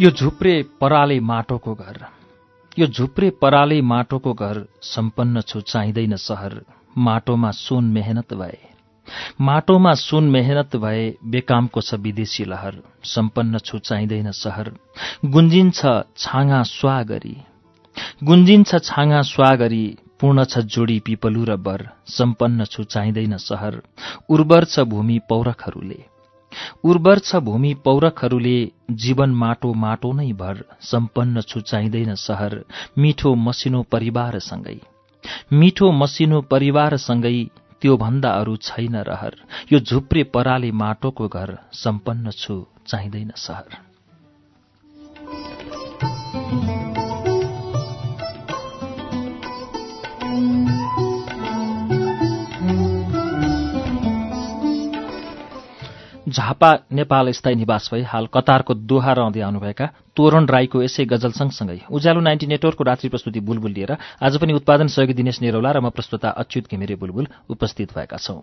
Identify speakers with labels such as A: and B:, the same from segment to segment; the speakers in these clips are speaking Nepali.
A: यो झुप्रे पराले माटोको घर। यो झुप्रे पराले माटोको घर सम्पन्न छु चाहिँदैन सहर। माटोमा सुन मेहनत भए। माटोमा सुन मेहनत भए बेकामको छ विदेशी लहर। सम्पन्न छु चाहिँदैन सहर। गुन्जिन्छ छाँगा स्वा गरी गुन्जिन्छ छाँगा स्वा गरी पूर्ण छ जोडी पिपलु र बर। सम्पन्न छु चाहिँदैन सहर। उर्वर छ भूमि पौरखहरूले। उर्वर छ भूमि पौरखहरूले जीवन माटो माटो नै भर सम्पन्न छु चाहिँदैन सहर मिठो मसिनो परिवारसँगै। मिठो मसिनो परिवारसँगै त्योभन्दा अरू छैन रहर। यो झुप्रे पराले माटोको घर सम्पन्न छु चाहिँदैन सहर। झापा नेपाल स्थायी निवास भई हाल कतारको दोहा रहँदै आउनुभएका तोरण राईको यसै गजल सँगसँगै उज्यालो नाइन्टी नेटवर्कको रात्रि प्रस्तुति बुलबुल लिएर आज पनि उत्पादन सहयोगी दिनेश नेरौला र म प्रस्तुता अच्युत घिमिरे बुलबुल उपस्थित भएका छौं।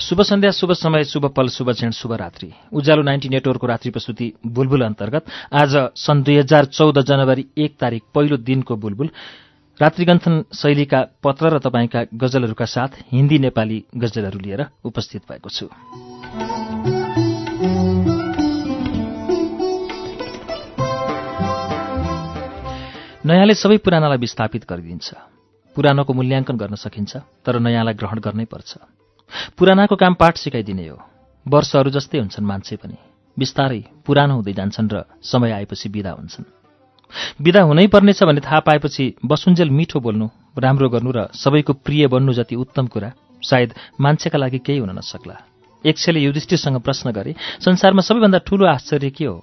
A: शुभ सन्ध्या शुभ समय शुभ पल शुभ क्षण शुभ रात्रि। उज्यालो नाइन्टी नेटवर्कको रात्रि प्रस्तुति बुलबुल अन्तर्गत आज सन् दुई हजार चौध जनवरी एक तारिक पहिलो दिनको बुलबुल रात्रिगन्थन शैलीका पत्र र तपाईँका गजलहरूका साथ हिन्दी नेपाली गजलहरू लिएर उपस्थित भएको छु। नयाँले सबै पुरानालाई विस्थापित गरिदिन्छ। पुरानोको मूल्याङ्कन गर्न सकिन्छ तर नयाँलाई ग्रहण गर्नै पर्छ। पुरानाको काम पाठ सिकाइदिने हो। वर्षहरू जस्तै हुन्छन् मान्छे पनि। बिस्तारै पुरानो हुँदै जान्छन् र समय आएपछि विदा हुन्छन्। विदा हुनै पर्नेछ भन्ने थाहा पाएपछि बसुन्जेल मिठो बोल्नु राम्रो गर्नु र सबैको प्रिय बन्नु जति उत्तम कुरा सायद मान्छेका लागि केही हुन नसक्ला। एकसेले युधिष्ठिरसँग प्रश्न गरे संसारमा सबैभन्दा ठूलो आश्चर्य के हो?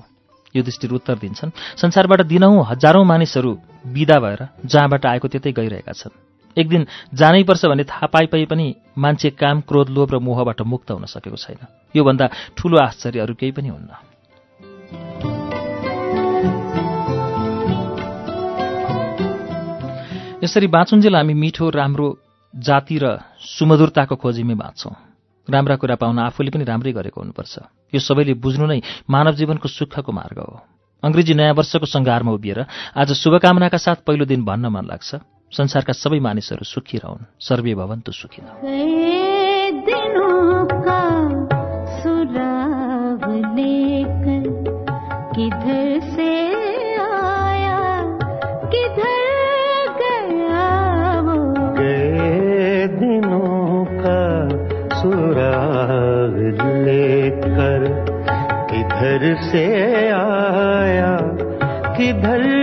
A: युधिष्ठिर उत्तर दिन्छन् संसारबाट दिनहुँ हजारौं मानिसहरू विदा भएर जहाँबाट आएको त्यतै गइरहेका छन्। एक दिन जानै पर्छ भन्ने थाहा पाइ पाइ पनि मान्छे काम क्रोध लोभ र मोहबाट मुक्त हुन सकेको छैन। योभन्दा ठूलो आश्चर्य अरू केही पनि हुन्न। यसरी बाँचुन्जेल हामी मिठो राम्रो जाति र सुमधुरताको खोजीमै बाँच्छौँ राम्रा कुरा पाउन आफूले पनि राम्रै गरेको हुनुपर्छ। यो सबैले बुझ्नु नै मानव जीवनको सुखको मार्ग हो। अङ्ग्रेजी नयाँ वर्षको सङ्घारमा उभिएर आज शुभकामनाका साथ पहिलो दिन भन्न मन लाग्छ। संसारका सबै मानिसहरू सुखी रहन्। सर्वे भवन्तु सुखी से आया किधर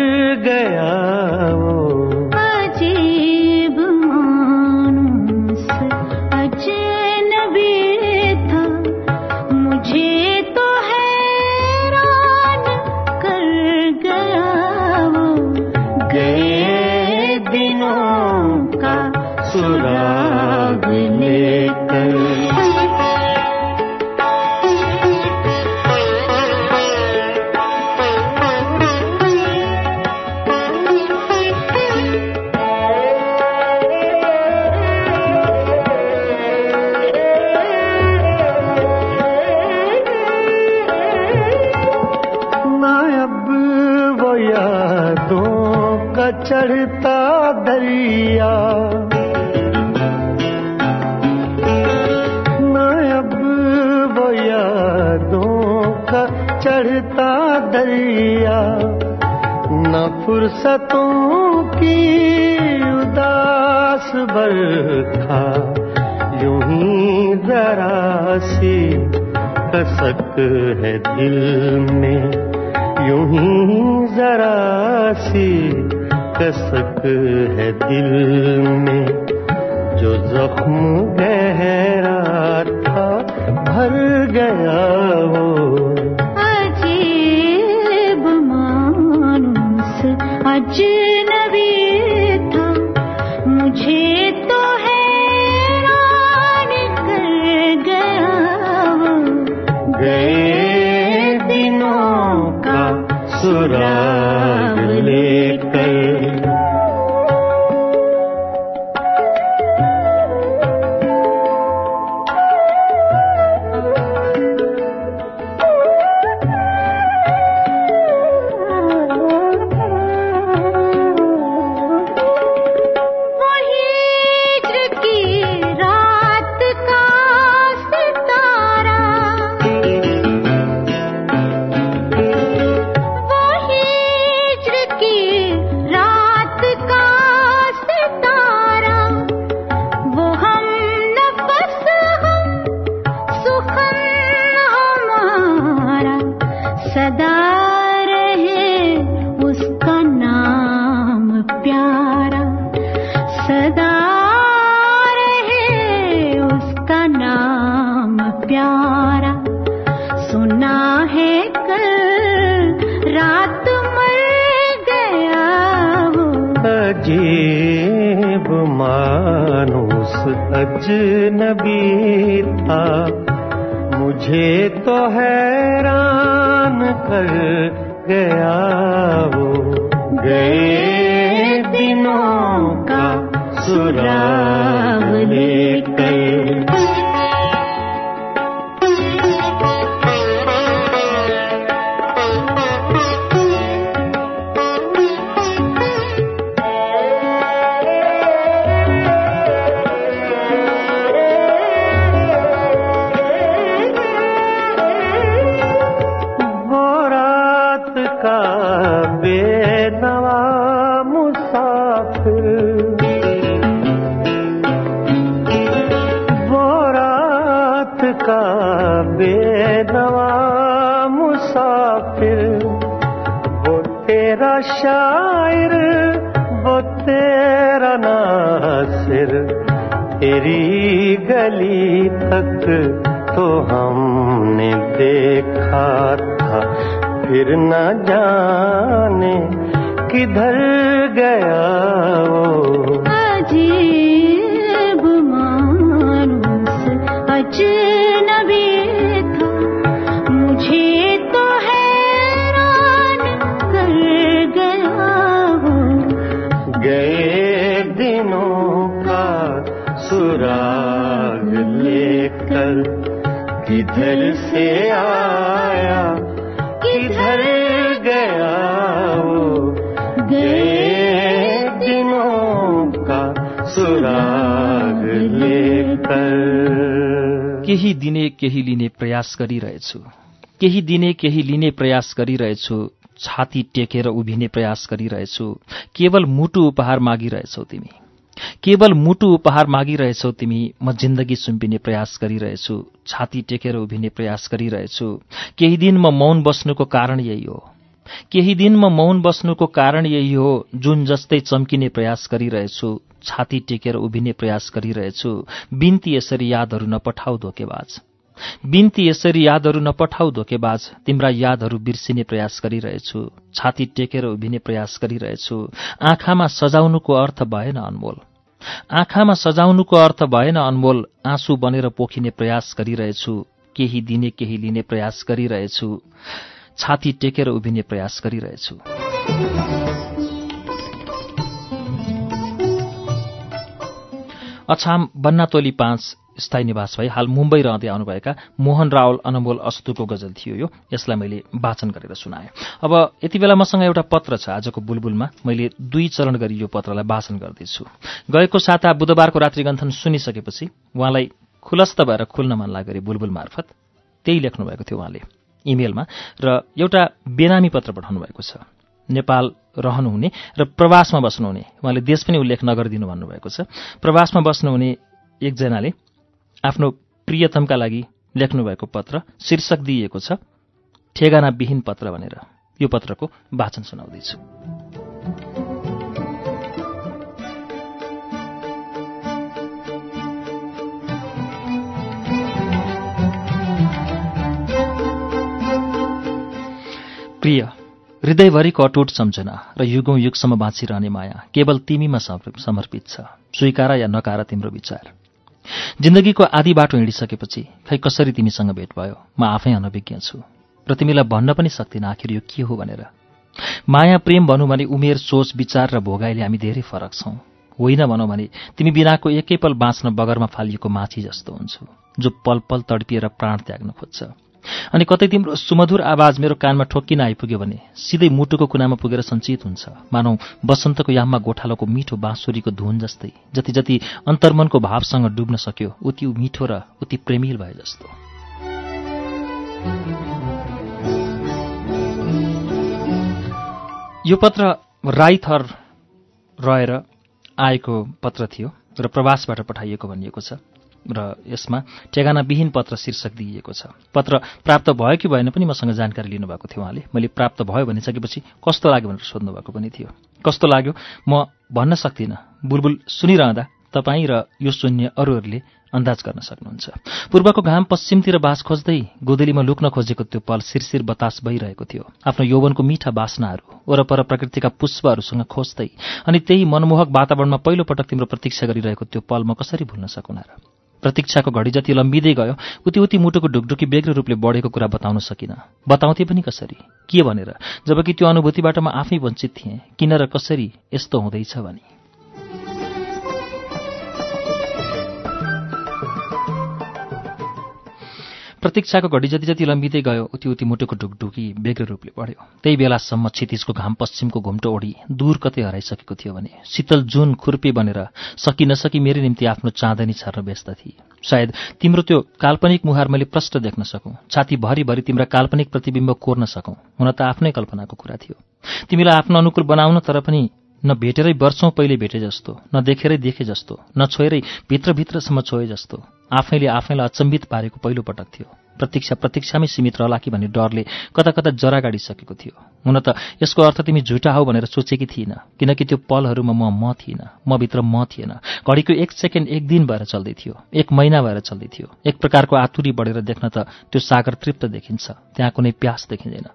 B: है
C: रात मर गया
D: अजीब मानुस अजनबी था। मुझे तो हैरान कर गया वो। गए दिनों का सुराग लेकर गली तक तो हमने देखा था। फिर न जाने किधर गया वो।
C: अजीब मानुस अजनबी
D: किधर से आया किधर गया गए दिनों का सुराग लेकर।
A: केही दिने केही लिने प्रयास गरिरहेछु। केही दिने केही लिने प्रयास गरिरहेछु। छाती टेकेर उभिने प्रयास गरिरहेछु। केवल मुटु उपहार मागिरहेछौ तिमी। केवल मुटु उपहार मागिरहेछौ तिमी म जिन्दगी सुम्पिने प्रयास गरिरहेछु छाती टेकेर उभिने प्रयास गरिरहेछु। केही दिन म मौन बस्नुको कारण यही हो। केही दिन म मौन बस्नुको कारण यही हो जुन जस्तै चम्किने प्रयास गरिरहेछु छाती टेकेर उभिने प्रयास गरिरहेछु बिन्ती यसरी यादहरू नपठाउ धोकेबाज। बिन्ती यसरी यादहरू नपठाउ धोकेबाज तिम्रा यादहरू बिर्सिने प्रयास गरिरहेछु छाती टेकेर उभिने प्रयास गरिरहेछु आँखामा सजाउनुको अर्थ भएन अनमोल। आँखामा सजाउनुको अर्थ भएन अनमोल आँसु बनेर पोखिने प्रयास गरिरहेछु केही दिने केही लिने प्रयास गरिरहेछु छाती टेकेर उभिने प्रयास गरिरहेछु। अछाम बन्नातोली पाँच स्थायी निवास भई हाल मुम्बई रहँदै आउनुभएका मोहन रावल अनमोल अस्तुको गजल थियो यो। यसलाई मैले वाचन गरेर सुनाएँ। अब यति बेला मसँग एउटा पत्र छ। आजको बुलबुलमा मैले दुई चरण गरी यो पत्रलाई वाचन गर्दैछु। गएको साता बुधबारको रात्रिगन्थन सुनिसकेपछि उहाँलाई खुलस्त भएर खुल्न मन लागेर बुलबुल मार्फत। त्यही लेख्नु भएको थियो उहाँले इमेलमा र एउटा बेनामी पत्र पठाउनु भएको छ। नेपाल रहनुहुने र प्रवासमा बस्नुहुने। उहाँले देश पनि उल्लेख नगरिदिनु भन्नुभएको छ। प्रवासमा बस्नुहुने एकजनाले आफ्नो प्रियतमका लागि लेख्नुभएको पत्र शीर्षक दिइएको छ ठेगाना विहीन पत्र भनेर। यो पत्रको वाचन सुनाउँदैछु। प्रिय हृदयभरिको अटुट सम्झना र युगौँ युगसम्म बाँचिरहने माया केवल तिमीमा समर्पित छ। स्वीकार या नकारा तिम्रो विचार। जिन्दगीको आधी बाटो हिँडिसकेपछि खै कसरी तिमीसँग भेट भयो? म आफै अनभिज्ञ छु। र तिमीलाई भन्न पनि सक्दिनँ आखिर यो के हो भनेर। माया प्रेम भनौँ भने उमेर सोच विचार र भोगाइले हामी धेरै फरक छौँ। होइन भनौँ भने तिमी बिनाको एकै पल बाँच्न बगरमा फालिएको माछी जस्तो हुन्छु जो पल पल तडपिएर प्राण त्याग्न खोज्छ। अनि कतै तिम्रो सुमधुर आवाज मेरो कानमा ठोक्किन आइपुग्यो भने सिधै मुटुको कुनामा पुगेर सञ्चित हुन्छ। मानौ बसन्तको याममा गोठालोको मिठो बाँसुरीको धुन जस्तै जति जति अन्तर्मनको भावसँग डुब्न सक्यो उति मिठो र उति प्रेमिल भए जस्तो। यो पत्र राई थर रहेर आएको पत्र थियो र प्रवासबाट पठाइएको भनिएको छ। र यसमा ठेगानाविहीन पत्र शीर्षक दिइएको छ। पत्र प्राप्त भयो कि भएन पनि मसँग जानकारी लिनुभएको थियो उहाँले। मैले प्राप्त भयो भनिसकेपछि कस्तो लाग्यो भनेर सोध्नुभएको पनि थियो। कस्तो लाग्यो? म भन्न सक्दिनँ। बुलबुल सुनिरहँदा तपाईँ र यो सुन्ने अरूहरूले अन्दाज गर्न सक्नुहुन्छ। पूर्वको घाम पश्चिमतिर बास खोज्दै गोदलीमा लुक्न खोजेको त्यो पल शिरशिर बतास भइरहेको थियो। आफ्नो यौवनको मिठा बासनाहरू वरपर प्रकृतिका पुष्पहरूसँग खोज्दै अनि त्यही मनमोहक वातावरणमा पहिलोपटक तिम्रो प्रतीक्षा गरिरहेको त्यो पल म कसरी भुल्न सकुन र? प्रतीक्षाको घडी जति लम्बिँदै गयो उति उति मुटुको ढुकढुकी बेग्र रूपले बढेको कुरा बताउन सकिनँ। बताउँथे पनि कसरी? के भनेर? जबकि त्यो अनुभूतिबाट म आफै वञ्चित थिएँ। किन र कसरी यस्तो हुँदैछ भने। प्रतीक्षाको घडी जति जति लम्बिँदै गयो उति उति मुटुको ढुकढुकी बेग्र रूपले बढ्यो। त्यही बेलासम्म क्षितिजको घाम पश्चिमको घुम्टो ओढी दूर कतै हराइसकेको थियो भने शीतल जुन खुर्पी बनेर सकि नसकी मेरो निम्ति आफ्नो चाँदनी छर्न व्यस्त थिए। सायद तिम्रो त्यो काल्पनिक मुहार मैले प्रष्ट देख्न सकौँ। छाती भरिभरि तिम्रा काल्पनिक प्रतिबिम्ब कोर्न सकौँ। हुन त आफ्नै कल्पनाको कुरा थियो। तिमीलाई आफ्नो अनुकूल बनाउन तर पनि न भेटेरै वर्षौँ पहिले भेटे जस्तो न देखेरै देखे जस्तो न छोएरै भित्रभित्रसम्म छोए जस्तो आफैले आफैलाई अचम्बित पारेको पहिलो पटक थियो। प्रतीक्षा प्रतीक्षामै सीमित रहला कि भन्ने डरले कता कता जरा गाडिसकेको थियो। हुन त यसको अर्थ तिमी झुटा हौ भनेर सोचेकी थिइन किनकि त्यो पलहरूमा म म थिइनँ म भित्र म थिएन। घडीको एक सेकेन्ड एक दिन भएर चल्दै थियो एक महिना भएर चल्दै थियो। एक प्रकारको आतुरी बढेर देख्न त त्यो सागर तृप्त देखिन्छ त्यहाँ कुनै प्यास देखिँदैन।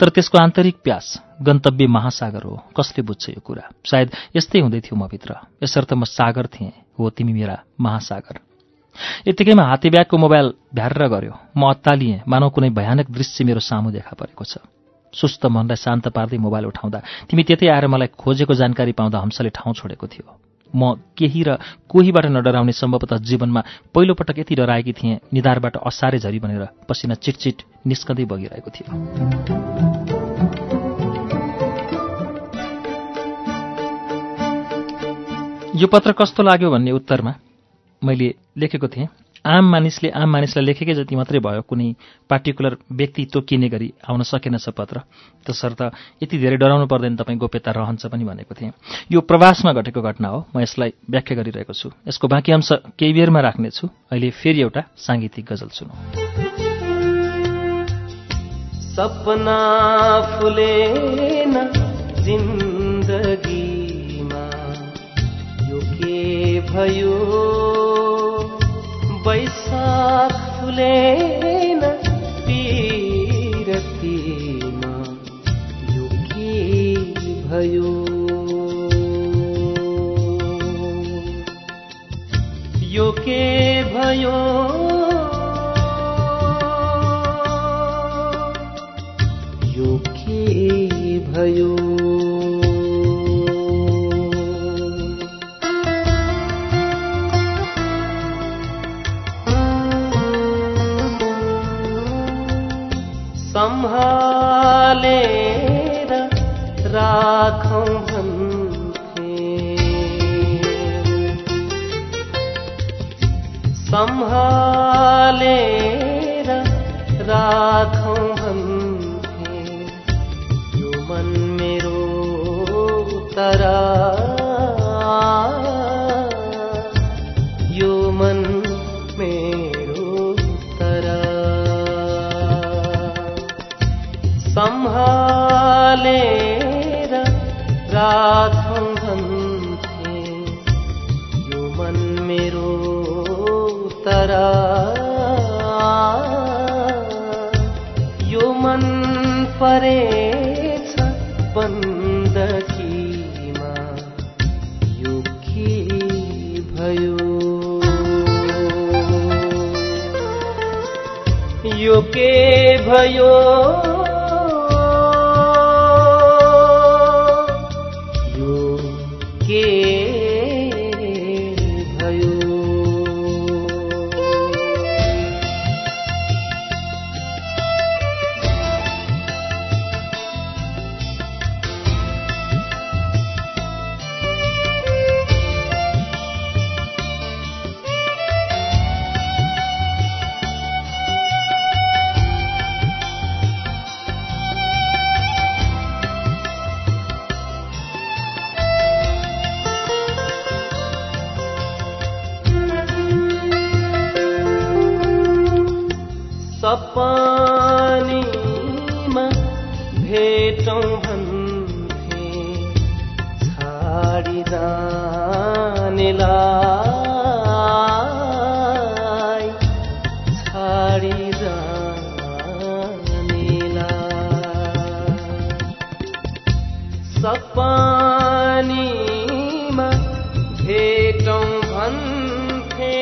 A: तर त्यसको आन्तरिक प्यास गन्तव्य महासागर हो। कसले बुझ्छ यो कुरा? सायद यस्तै हुँदै थियो म भित्र यसर्थ म सागर थिएँ। हो तिमी मेरा महासागर। यतिकैमा हाते ब्यागको मोबाइल भ्याएर गऱ्यो। म अत्तालिएँ। मानव कुनै भयानक दृश्य मेरो सामु देखा परेको छ। सुस्त मनलाई शान्त पार्दै मोबाइल उठाउँदा तिमी त्यतै आएर मलाई खोजेको जानकारी पाउँदा हम्सले ठाउँ छोडेको थियो। म केही र कोहीबाट नडराउने सम्भवतः जीवनमा पहिलोपटक यति डराएकी थिएँ। निधारबाट असारे झरी बनेर पसिना चिटचिट निस्कँदै बगिरहेको थियो। यो पत्र कस्तो लाग्यो भन्ने उत्तरमा मैले लेखेको थिएँ आम मानिसले आम मानिसलाई लेखेकै जति मात्रै भयो कुनै पार्टिकुलर व्यक्ति तोकिने गरी आउन सकेनछ पत्र तसर्थ यति धेरै डराउनु पर्दैन तपाईँ गोप्यता रहन्छ पनि भनेको थिएँ। यो प्रवासमा घटेको घटना हो म यसलाई व्याख्या गरिरहेको छु। यसको बाँकी अंश केही बेरमा राख्नेछु। अहिले फेरि एउटा साङ्गीतिक गजल सुनौ।
B: सपना फुलेन जिन्दगीमा यो के भयो? बैशाख फुलेन पिरतीमा यो के भयो। यो के भयो। यो के भयो। बन्दकीमा यो के भयो। यो के भयो? सपानीमा भेटौँ भन्थे।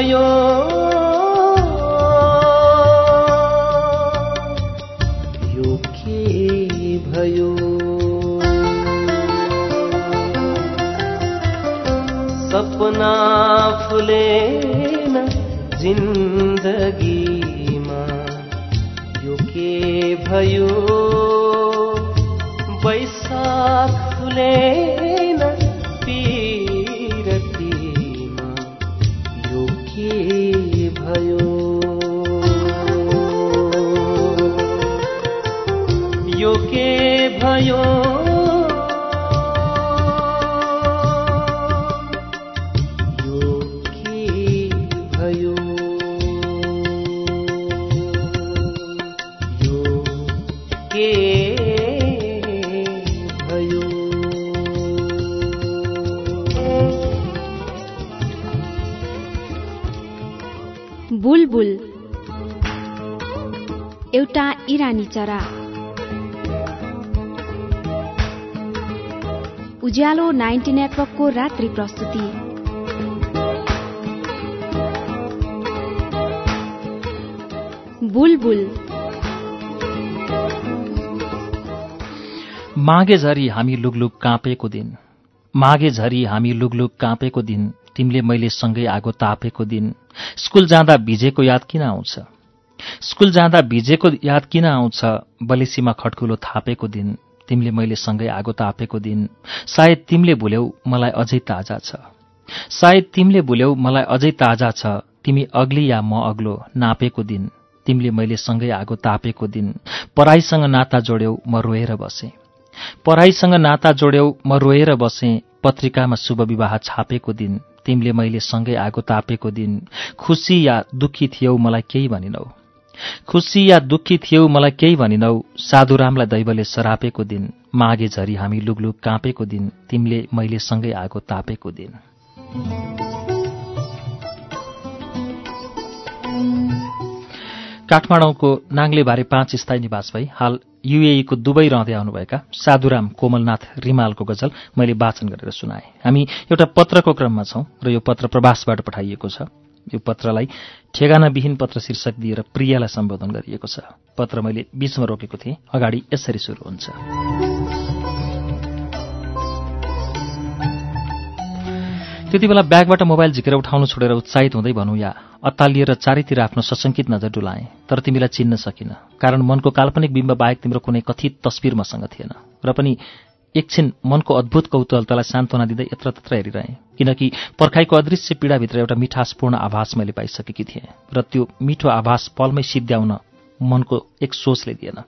B: यो के भयो? सपना फुलेन जिन्दगीमा। यो के भयो?
E: चरा उज्यालो नाइन्टी नेटवर्कको रात्रि प्रस्तुति। बुलबुल।
A: मागे झरी हामी लुगलुग काँपेको दिन। मागे झरी हामी लुगलुग काँपेको दिन। तिमीले मैले सँगै आगो तापेको दिन। स्कुल जाँदा भिजेको याद किन आउँछ? स्कुल जाँदा भिजेको याद किन आउँछ? बलेसीमा खट्कुलो थापेको दिन तिमीले मैले सँगै आगो तापेको दिन सायद तिमीले भुल्यौ मलाई अझै ताजा छ। सायद तिमीले भुल्यौ मलाई अझै ताजा छ तिमी अग्ली या म अग्लो नापेको दिन तिमीले मैले सँगै आगो तापेको दिन पराईसँग नाता जोड्यौ म रोएर बसेँ। पढाइसँग नाता जोड्यौ म रोएर बसेँ पत्रिकामा शुभ विवाह छापेको दिन तिमीले मैले सँगै आगो तापेको दिन खुसी या दुखी थियौ मलाई केही भनिनौ। खुसी या दुखी थियौ मलाई केही भनिनौ। साधुरामलाई दैवले सरापेको दिन मागे झरी हामी लुगलुग काँपेको दिन तिमीले मैले सँगै आगो तापेको दिन। काठमाडौँको नाङ्लेबारे पाँच स्थायी निवास भई हाल युएईको दुवै रहँदै आउनुभएका साधुराम कोमलनाथ रिमालको गजल मैले वाचन गरेर सुनाएँ। हामी एउटा पत्रको क्रममा छौँ र यो पत्र प्रवासबाट पठाइएको छ। यो पत्रलाई ठेगानाविहीन पत्र शीर्षक दिएर प्रियालाई सम्बोधन गरिएको छ। पत्र मैले बीचमा रोकेको थिएँ। अगाडि यसरी सुरु हुन्छ। त्यति बेला ब्यागबाट मोबाइल झिकेर उठाउनु छोडेर उत्साहित हुँदै भनौँ या अत्तालिएर चारैतिर आफ्नो सशङ्कित नजर डुलाएँ तर तिमीलाई चिन्न सकिन। कारण मनको काल्पनिक बिम्ब बाहेक तिम्रो कुनै कथित तस्विर मसँग थिएन। र पनि एकछिन मनको अद्भुत कौतूहलतालाई सान्त्वना दिँदै यत्र तत्र हेरिरहेँ। किनकि पर्खाइको अदृश्य पीडाभित्र एउटा मिठासपूर्ण आभास मैले पाइसकेकी थिएँ र त्यो मिठो आभास पलमै सिद्ध्याउन मनको एक सोचले दिएन।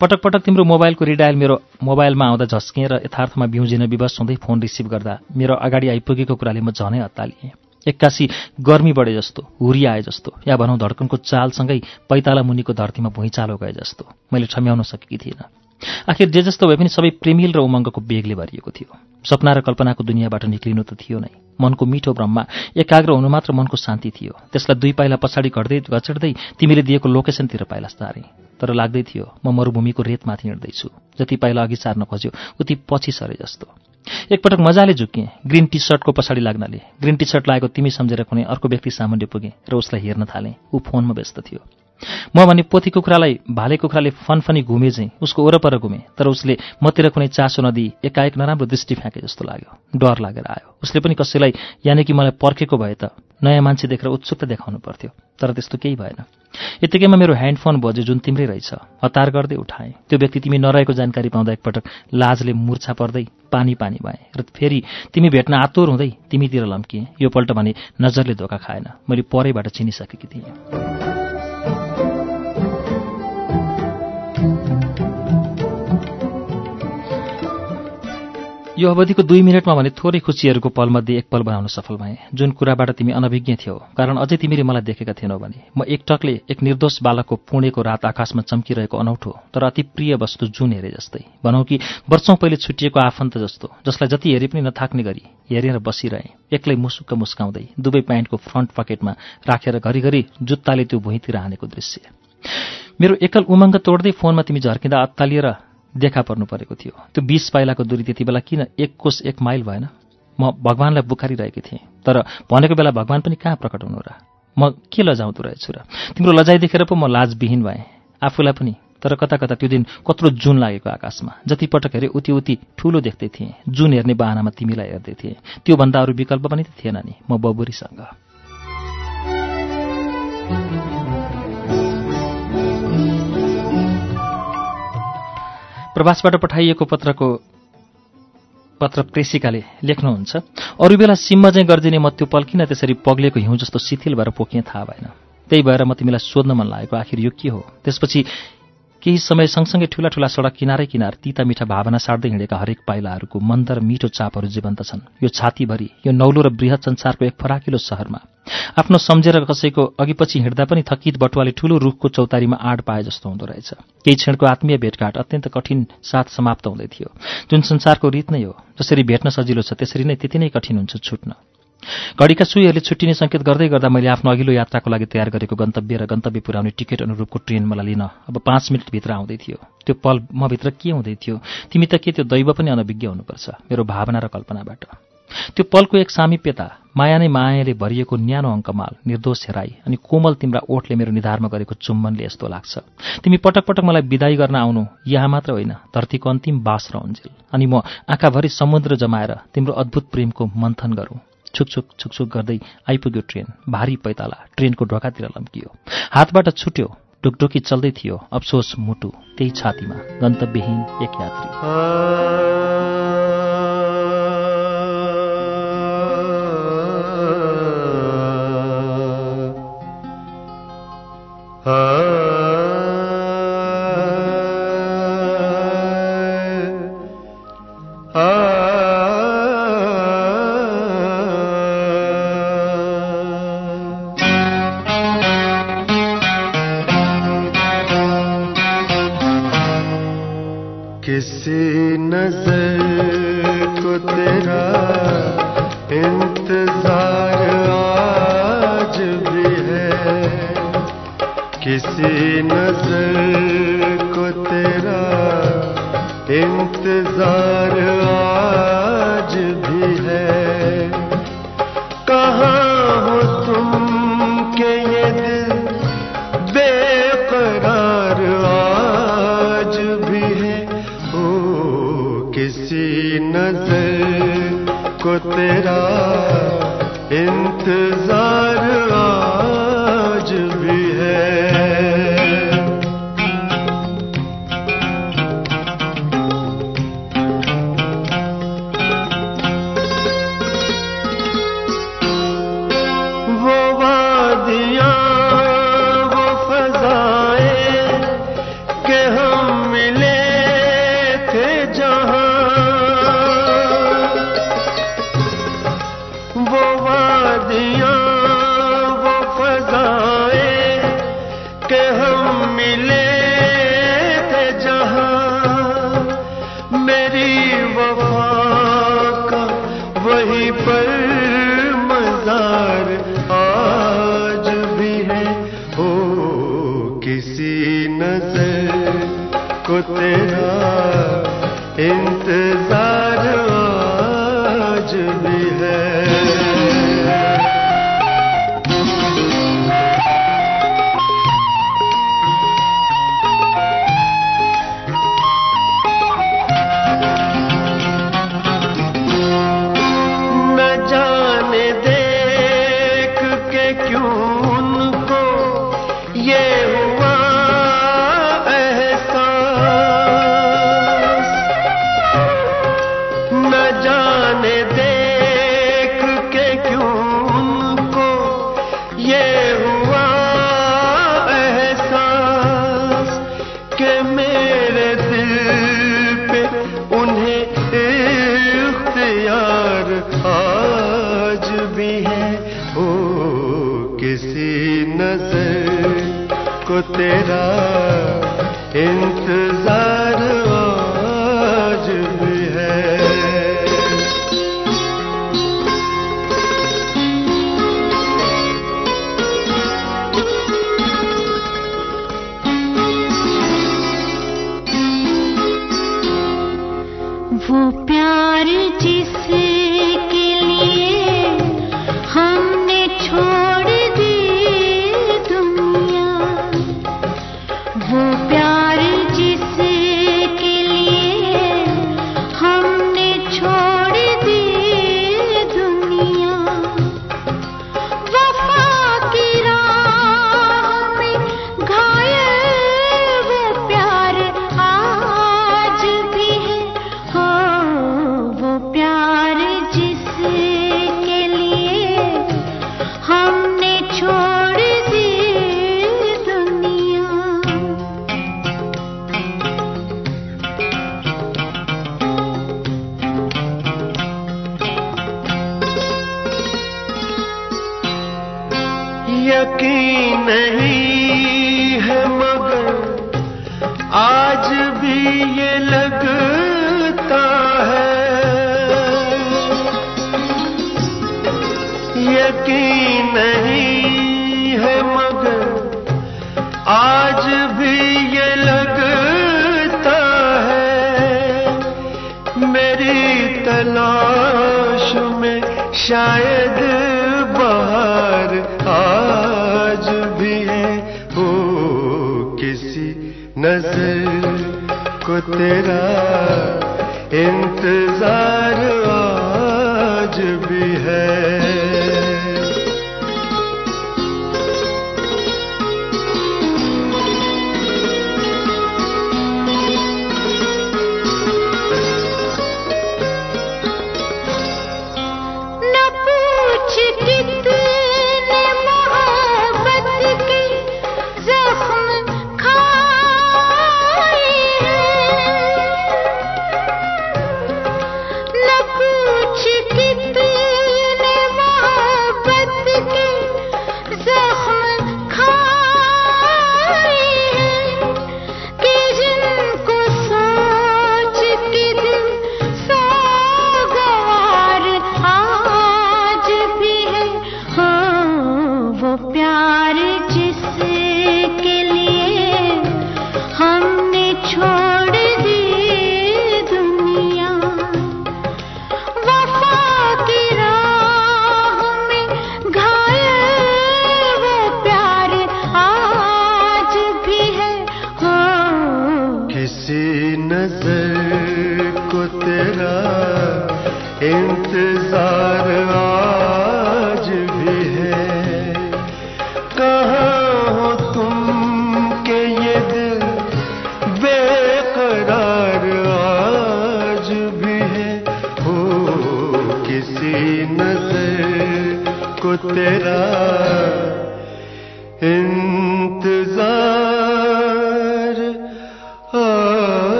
A: पटक पटक तिम्रो मोबाइलको रिडायल मेरो मोबाइलमा आउँदा झस्किएँ र यथार्थमा बिउजिन विवश हुँदै फोन रिसिभ गर्दा मेरो अगाडि आइपुगेको कुराले म झनै अत्तालिएँ एक्कासी गर्मी बढे जस्तो हुरी आए जस्तो या भनौँ धड्कनको चालसँगै पैताला मुनिको धरतीमा भुइँचालो गए जस्तो। मैले ठम्याउन सकेकी थिइनँ। आखिर जे जस्तो भए पनि सबै प्रेमिल र उमङ्गको बेगले भरिएको थियो। सपना र कल्पनाको दुनियाँबाट निक्लिनु त थियो नै। मनको मिठो भ्रममा एकाग्र हुनु मात्र मनको शान्ति थियो। त्यसलाई दुई पाइला पछाडि घट्दै घचड्दै तिमीले दिएको लोकेसनतिर पाइला सारेँ। तर लाग्दै थियो म मरुभूमिको रेतमाथि हिँड्दैछु। जति पाइला अघि सार्न खोज्यो उति पछि सरे जस्तो। एकपटक मजाले झुक्केँ ग्रिन टी सर्टको पछाडि लाग्नाले। ग्रिन टी सर्ट लागेको तिमी सम्झेर कुनै अर्को व्यक्ति सामुन्य पुगेँ र उसलाई हेर्न थालेँ। ऊ फोनमा व्यस्त थियो। म भने पोथी कुखुरालाई भाले कुखुराले फनफनी घुमे चाहिँ उसको वरपर घुमे तर उसले मतिर कुनै चासो नदिई एकाएक नराम्रो दृष्टि फ्याँके जस्तो लाग्यो डर लागेर आयो। उसले पनि कसैलाई यानि कि मलाई पर्खेको भए त नयाँ मान्छे देखेर उत्सुकता देखाउनु पर्थ्यो तर त्यस्तो केही भएन। यतिकैमा मेरो ह्यान्डफोन बज्यो जुन तिम्रै रहेछ हतार गर्दै उठाएँ। त्यो व्यक्ति तिमी नरहेको जानकारी पाउँदा एकपटक लाजले मुर्छा पर्दै पानी पानी भएँ र फेरि तिमी भेट्न आतुर हुँदै तिमीतिर लम्किएँ। यो पल्ट भने नजरले धोका खाएन मैले परैबाट चिनिसकेकी थिएँ। यो अवधिको दुई मिनटमा भने थोरै खुसीहरूको पलमध्ये एक पल बनाउन सफल भएँ। जुन कुराबाट तिमी अनभिज्ञ थियौ कारण अझै तिमीले मलाई देखेका थिएनौ भने म एकटकले एक निर्दोष बालकको पुणेको रात आकाशमा चम्किरहेको अनौठो तर अति प्रिय वस्तु जुन हेरे जस्तै। भनौँ कि वर्षौँ पहिले छुटिएको आफन्त जस्तो जसलाई जति हेरे पनि नथाक्ने गरी हेरेर बसिरहेँ एक्लै मुसुक्क मुस्काउँदै दुवै प्यान्टको फ्रन्ट पकेटमा राखेर घरिघरि जुत्ताले त्यो भुइँतिर हानेको दृश्य। मेरो एकल उमङ्ग तोड्दै फोनमा तिमी झर्किँदा अत्तालिएर देखा पर्नु परेको थियो। त्यो बिस पाइलाको दूरी त्यति बेला किन एक कोष एक माइल भएन? म भगवान्लाई बुखारिरहेकी थिएँ तर भनेको बेला भगवान् पनि कहाँ प्रकट हुनु र? म के लजाउँदो रहेछु र? तिम्रो लजाइ देखेर पो म लाजविहीन भएँ। आफूलाई पनि तर कता कता त्यो दिन कत्रो जुन लागेको आकाशमा। जति पटक हेरे उति उति ठुलो देख्दै थिएँ। जुन हेर्ने बाहनामा तिमीलाई हेर्दै थिएँ। त्योभन्दा अरू विकल्प पनि त थिएन नि म बबुरीसँग। प्रवासबाट पठाइएको पत्रको पत्र प्रेसिकाले लेख्नुहुन्छ। अरू बेला सिम्म चाहिँ गरिदिने म त्यो पल किन त्यसरी पग्लेको हिउँ जस्तो शिथिल भएर पोकिएँ थाहा भएन। त्यही भएर म तिमीलाई सोध्न मन लागेको आखिर यो के हो? त्यसपछि केही समय सँगसँगै ठुला ठुला सडक किनारै किनार तिता मिठा भावना सार्दै हिँडेका हरेक पाइलाहरूको मन्दर मिठो चापहरू जीवन्त छन्। यो छातीभरि यो नौलो र बृहत संसारको एक फराकिलो सहरमा। आफ्नो सम्झेर कसैको अघिपछि हिँड्दा पनि थकित बटुवाले ठूलो रुखको चौतारीमा आड पाए जस्तो हुँदो रहेछ। केही क्षणको आत्मीय भेटघाट अत्यन्त कठिन साथ समाप्त हुँदै थियो। जुन संसारको रीत नै हो जसरी भेट्न सजिलो छ त्यसरी नै त्यति नै कठिन हुन्छ छुट्न। घडीका सुईहरूले छुट्टिने सङ्केत गर्दै गर्दा मैले आफ्नो अघिल्लो यात्राको लागि तयार गरेको गन्तव्य र गन्तव्य पुर्याउने टिकट अनुरूपको ट्रेन मलाई लिन अब पाँच मिनटभित्र आउँदै थियो। त्यो पल मभित्र के हुँदै थियो? तिमी त के त्यो दैव पनि अनभिज्ञ हुनुपर्छ मेरो भावना र कल्पनाबाट। त्यो पलको एक सामिप्यता माया नै मायाले भरिएको न्यानो अङ्कमाल निर्दोष हेराई अनि कोमल तिम्रा ओठले मेरो निधारमा गरेको चुम्बनले यस्तो लाग्छ। तिमी पटक पटक मलाई विदाई गर्न आउनु यहाँ मात्र होइन धरतीको अन्तिम बास र उन्जेल अनि म आँखाभरि समुद्र जमाएर तिम्रो अद्भुत प्रेमको मन्थन गरौँ। छुकछुक छुकछुक गर्दै आइपुग्यो ट्रेन। भारी पैताला। ट्रेनको ढोकातिर लम्कियो। हातबाट छुट्यो। ढुकढुकी चल्दै थियो। अफसोस मुटु। त्यही छातीमा। गन्तव्यहीन एक यात्री।
F: तेरा
C: शायद बाहर आज भी है। हो किसी नज़र को तेरा इंतज़ार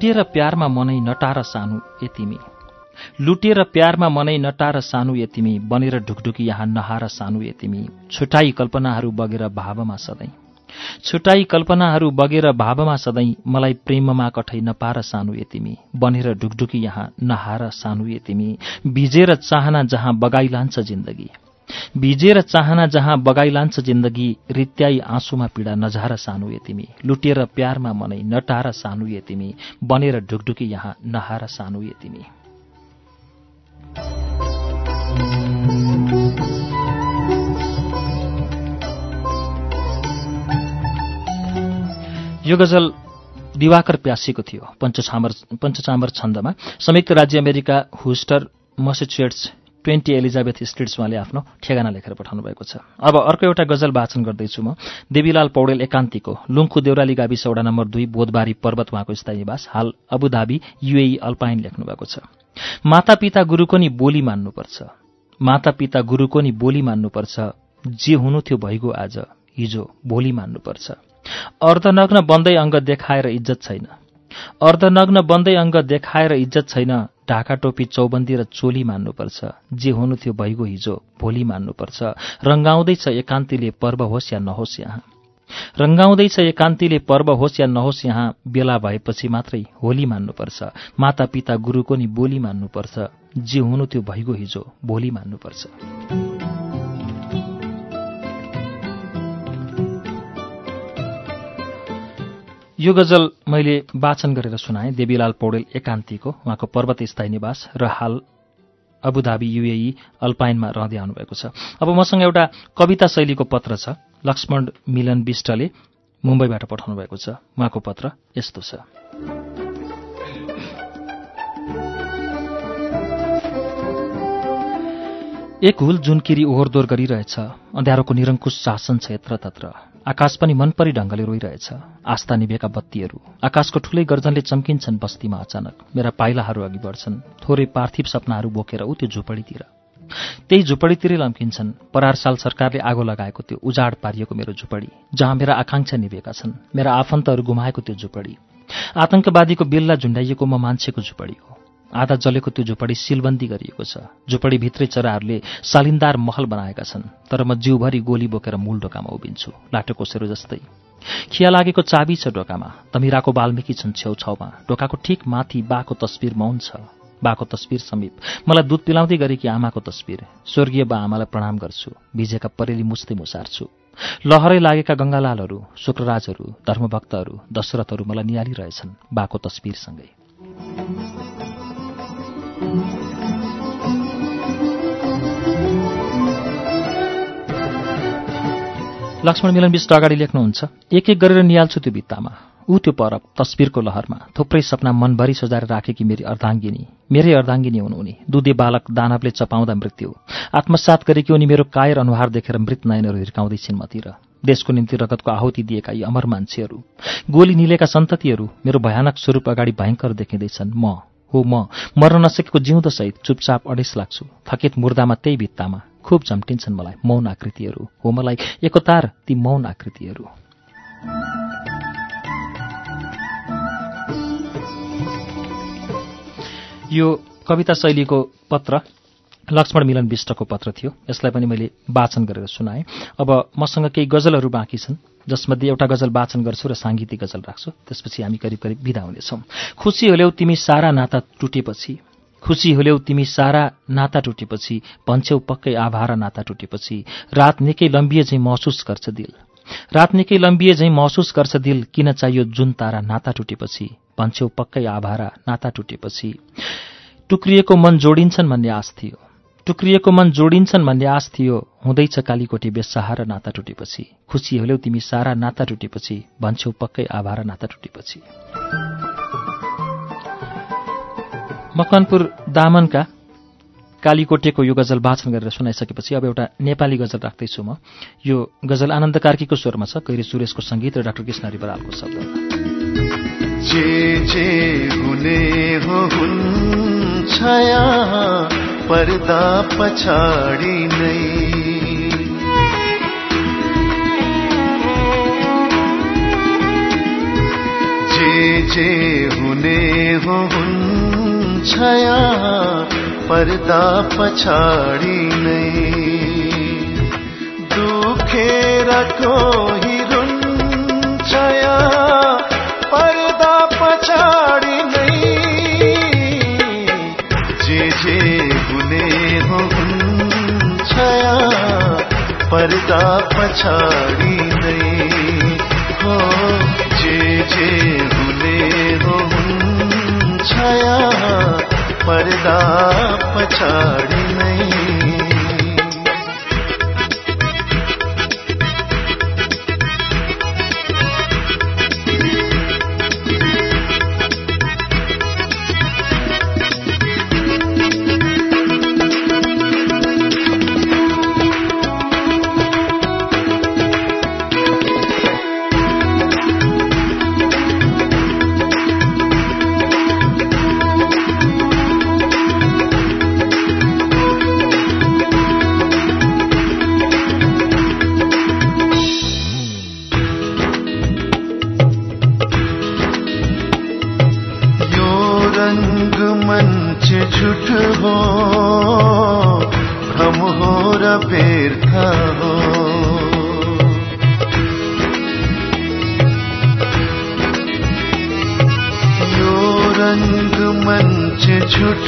A: लुटेर प्यारमा मनै नटार सानु यतिमी तिमी। लुटेर प्यारमा मनै नटार सानु यतिमी तिमी बनेर ढुकढुकी यहाँ नहार सानु यतिमी तिमी। छुटाई कल्पनाहरू बगेर भावमा सधैँ। छुटाई कल्पनाहरू बगेर भावमा सधैँ मलाई प्रेममा कठै नपार सानु यतिमी तिमी बनेर ढुकढुकी यहाँ नहार सानु यतिमी तिमी। भिजेर चाहना जहाँ बगाइलान्छ जिन्दगी। भिजेर चाहना जहाँ बगाई लान्छ जिन्दगी रित्याई आँसुमा पीडा नझार सानो ए तिमी। लुटेर प्यारमा मनै नटार सानो ए तिमी। बनेर ढुकढुकी यहाँ नहार सानो ए तिमी। यो गजल दिवाकर प्यासीको थियो। पञ्चचामर छन्दमा संयुक्त राज्य America Worcester Massachusetts twenty Elizabeth streets उहाँले आफ्नो ठेगाना लेखेर पठाउनु भएको छ। अब अर्को एउटा गजल वाचन गर्दैछु म। देवीलाल पौडेल एकान्तिको लुङखु देउराली गाविस वडा नम्बर दुई बोधबारी पर्वत उहाँको स्थायी निवास हाल अबुधाबी युएई अल्पाइन लेख्नु भएको छ। मातापिता गुरुको नि बोली मान्नुपर्छ। मातापिता गुरुको नि बोली मान्नुपर्छ। जे हुनु थियो भइगयो आज हिजो भोलि मान्नुपर्छ। अर्धनग्न बन्दै अङ्ग देखाएर इज्जत छैन। अर्धनग्न बन्दै अङ्ग देखाएर इज्जत छैन। ढाका टोपी चौबन्दी र चोली मान्नुपर्छ। जे हुनु थियो भइगयो हिजो भोलि मान्नुपर्छ। रङ्गाउँदैछ एकान्तीले पर्व होस् या नहोस् यहाँ। रङ्गाउँदैछ एकान्तीले पर्व होस् या नहोस् यहाँ बेला भएपछि मात्रै होली मान्नुपर्छ। मातापिता गुरुको नि बोली मान्नुपर्छ। जे हुनु त्यो भइगयो हिजो भोलि मान्नुपर्छ। यो गजल मैले वाचन गरेर सुनाएँ देवीलाल पौडेल एकान्तीको उहाँको पर्वत स्थायी निवास र हाल अबुधाबी युएई अल्पाइनमा रहँदै आउनुभएको छ। अब मसँग एउटा कविता शैलीको पत्र छ। लक्ष्मण मिलन विष्टले मुम्बईबाट पठाउनु भएको छ। उहाँको पत्र यस्तो छ। एक हुल जुनकिरी ओहोरदोहोर गरिरहेछ अँध्यारोको निरङ्कुश शासन छ यत्र तत्र। आकाश पनि मनपरी ढङ्गले रोइरहेछ। आस्था निभेका बत्तीहरू आकाशको ठूलै गर्जनले चम्किन्छन् बस्तीमा अचानक। मेरा पाइलाहरू अघि बढ्छन्। थोरै पार्थिव सपनाहरू बोकेर ऊ त्यो झुपडीतिर। त्यही झुपडीतिरै लम्किन्छन्। परार साल सरकारले आगो लगाएको त्यो उजाड पारिएको मेरो झुपडी जहाँ मेरा आकांक्षा निभेका छन्। मेरा आफन्तहरू गुमाएको त्यो झुपडी। आतंकवादीको बेल्ला झुण्डाइएको म मान्छेको झुपडी हो। आधा जलेको त्यो झुपडी सिलबन्दी गरिएको छ। झुपडीभित्रै चराहरूले सालिन्दार महल बनाएका छन् तर म जिउभरि गोली बोकेर मूल ढोकामा उभिन्छु लाटो कोसेरो जस्तै। खिया लागेको चाबी छ ढोकामा तमिराको बाल्मिकी छन् छेउछाउमा। ढोकाको ठिक माथि बाको तस्विर मौन छ। बाको तस्विर समीप। मलाई दुध पिलाउँदै गरेकी आमाको तस्विर? स्वर्गीय बा आमालाई प्रणाम गर्छु। भिजेका परेली मुस्दै मुसार्छु। लहरै लागेका गङ्गालालहरू शुक्रराजहरू धर्मभक्तहरू दशरथहरू मलाई निहालिरहेछन् बाको तस्विरसँगै। लक्ष्मण मिलन विष्ट अगाडि लेख्नुहुन्छ एक एक गरेर निहाल्छु त्यो भित्तामा। ऊ त्यो परब तस्विरको लहरमा थुप्रै सपना मनभरि सजाएर राखेकी मेरी अर्धाङ्गिनी। मेरै अर्धाङ्गिनी हुन् उनी दुधे बालक दानवले चपाउँदा मृत्यु। आत्मसात गरेकी उनी मेरो कायर अनुहार देखेर मृत नयनहरू हिर्काउँदैछिन् मतिर देशको निम्ति रगतको आहुति दिएका यी अमर मान्छेहरू। गोली निलेका सन्ततिहरू मेरो भयानक स्वरूप अगाडि भयङ्कर देखिँदैछन्। म हो म मर्न नसकेको जिउँदो सहित चुपचाप अडेस लाग्छु। थकित मुर्दामा त्यही भित्तामा खुब झम्टिन्छन् मलाई मौन आकृतिहरू। हो मलाई एकतार ती मौन आकृतिहरू। यो कविता शैलीको पत्र लक्ष्मण मिलन विष्टको पत्र थियो। यसलाई पनि मैले वाचन गरेर सुनाएँ। अब मसँग केही गजलहरू बाँकी छन्। जसमध्ये एउटा गजल वाचन गर्छु र साङ्गीतिक गजल राख्छु त्यसपछि हामी करिब करिब विदा हुनेछौँ। खुसी होल्याउ तिमी सारा नाता टुटेपछि खुसी होल्याउ तिमी सारा नाता टुटेपछि भन्छौ पक्कै आभार नाता टुटेपछि रात निकै लम्बिए झैँ महसुस गर्छ दिल। रात निकै लम्बिए झैँ महसुस गर्छ दिल किन चाहियो जुन तारा नाता टुटेपछि भन्छौ पक्कै आभारा नाता टुटेपछि। टुक्रिएको मन जोडिन्छन् भन्ने आश थियो। टुक्रिएको मन जोडिन्छन् भन्ने आश थियो। हुँदैछ कालीकोटी बेसहारा नाता टुटेपछि। खुसी होल्याउ तिमी सारा नाता टुटेपछि। भन्छौ पक्कै आभार नाता टुटेपछि। मकवानपुर दामनका कालीकोटेको यो गजल वाचन गरेर सुनाइसकेपछि अब एउटा नेपाली गजल राख्दैछु म। यो गजल आनन्द कार्कीको स्वरमा छ। कैरी सुरेशको सङ्गीत र डाक्टर कृष्ण बरालको
F: हुन्छ पर्दा पछाडि नै। जे जे हुने हो हुन्छ पर्दा पछाडि नै। दुखेर कोही रुन्छ पर्दा पछाडि नै। जे जे हुने हो हुन्छ पर्दा पछाडि नै हो जे जे हुने हो हुन्छ पर्दा पछाडि ব্যর্থা यो रंग मन से छुट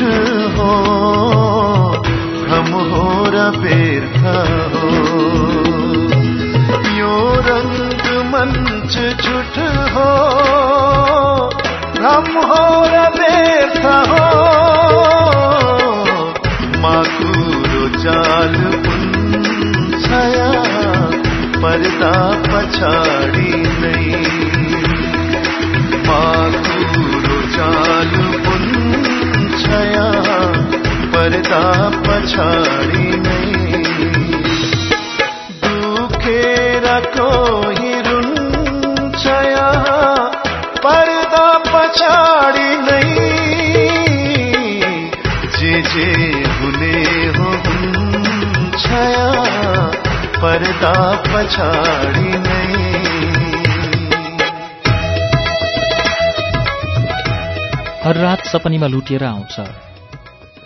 A: हर रात सपनीमा लुटिएर आउँछ।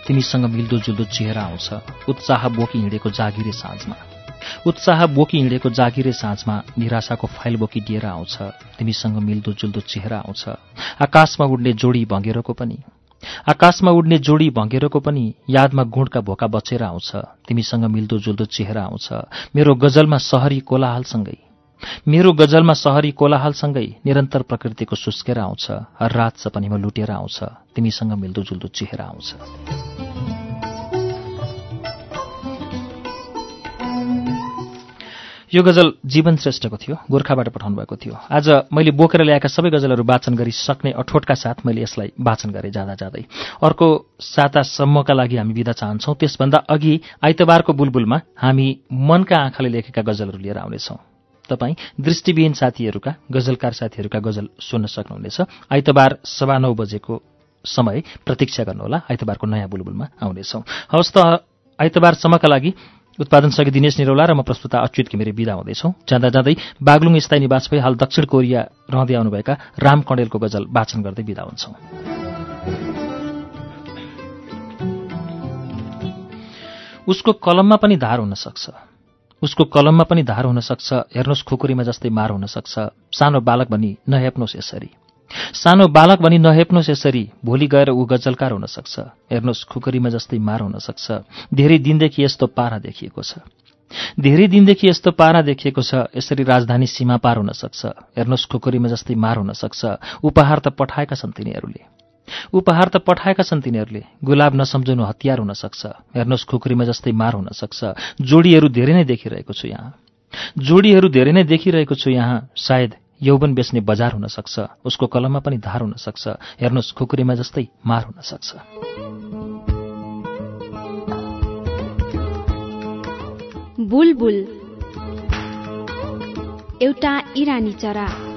A: तिमीसँग मिल्दोजुल्दो चेहरा आउँछ। उत्साह बोकी हिँडेको जागिरे साँझमा। उत्साह बोकी हिँडेको जागिरे साँझमा निराशाको फाइल बोकी दिएर आउँछ। तिमीसँग मिल्दोजुल्दो चेहरा आउँछ। आकाशमा उड्ने जोडी भँगेरोको पनि। आकाशमा उड्ने जोडी भँगेरोको पनि यादमा गुणका भोका बचेर आउँछ। तिमीसँग मिल्दोजुल्दो चेहरा आउँछ। मेरो गजलमा सहरी कोलाहालसँगै। मेरो गजलमा सहरी कोलाहालसँगै निरन्तर प्रकृतिको सुस्केर आउँछ। हर रात सपनीमा लुटेर आउँछ। तिमीसँग मिल्दोजुल्दो चेहरा आउँछ। यो गजल जीवन श्रेष्ठको थियो। गोर्खाबाट पठाउनु भएको थियो। आज मैले बोकेर ल्याएका सबै गजलहरू वाचन गरिसक्ने अठोटका साथ मैले यसलाई वाचन गरेँ जाँदा जाँदै अर्को सातासम्मका लागि हामी विदा चाहन्छौँ। त्यसभन्दा अघि आइतबारको बुलबुलमा हामी मनका आँखाले लेखेका गजलहरू लिएर आउनेछौँ। तपाईँ दृष्टिविहीन साथीहरूका गजलकार साथीहरूका गजल सुन्न सक्नुहुनेछ। आइतबार सवा नौ बजेको समय प्रतीक्षा गर्नुहोला। आइतबारको नयाँ बुलबुलमा आउनेछौँ। हवस् त आइतबारसम्मका लागि उत्पादन सहयोगी दिनेश निरौला र म प्रस्तुता अच्युत घिमिरे विदा हुँदैछौँ। जाँदा जाँदै बागलुङ स्थायी निवास भई हाल दक्षिण कोरिया रहँदै आउनुभएका राम कणेलको गजल वाचन गर्दै विदा हुन्छौँ। उसको कलममा पनि धार हुन सक्छ। उसको कलममा पनि धार हुन सक्छ हेर्नुहोस् खुकुरीमा जस्तै मार हुन सक्छ। सानो बालक भनी नहेप्नुहोस् यसरी। सानो बालक भनी नहेप्नुहोस् यसरी भोलि गएर ऊ गजलकार हुन सक्छ। हेर्नुहोस् खुकुरीमा जस्तै मार हुन सक्छ। धेरै दिनदेखि यस्तो पारा देखिएको छ। धेरै दिनदेखि यस्तो पारा देखिएको छ यसरी राजधानी सीमा पार हुन सक्छ। हेर्नुहोस् खुकुरीमा जस्तै मार हुन सक्छ। उपहार त पठाएका छन् तिनीहरूले। उपहार त पठाएका छन् तिनीहरूले। गुलाब नसम्झनु हतियार हुन सक्छ। हेर्नुहोस् खुकुरीमा जस्तै मार हुन सक्छ। जोडीहरू धेरै नै देखिरहेको छु यहाँ। जोडीहरू धेरै नै देखिरहेको छु यहाँ। सायद यौवन बेच्ने बजार हुन सक्छ। उसको कलममा पनि धार हुन सक्छ। हेर्नुहोस् खुकुरीमा जस्तै मार हुन सक्छ।
E: एउटा इरानी चरा।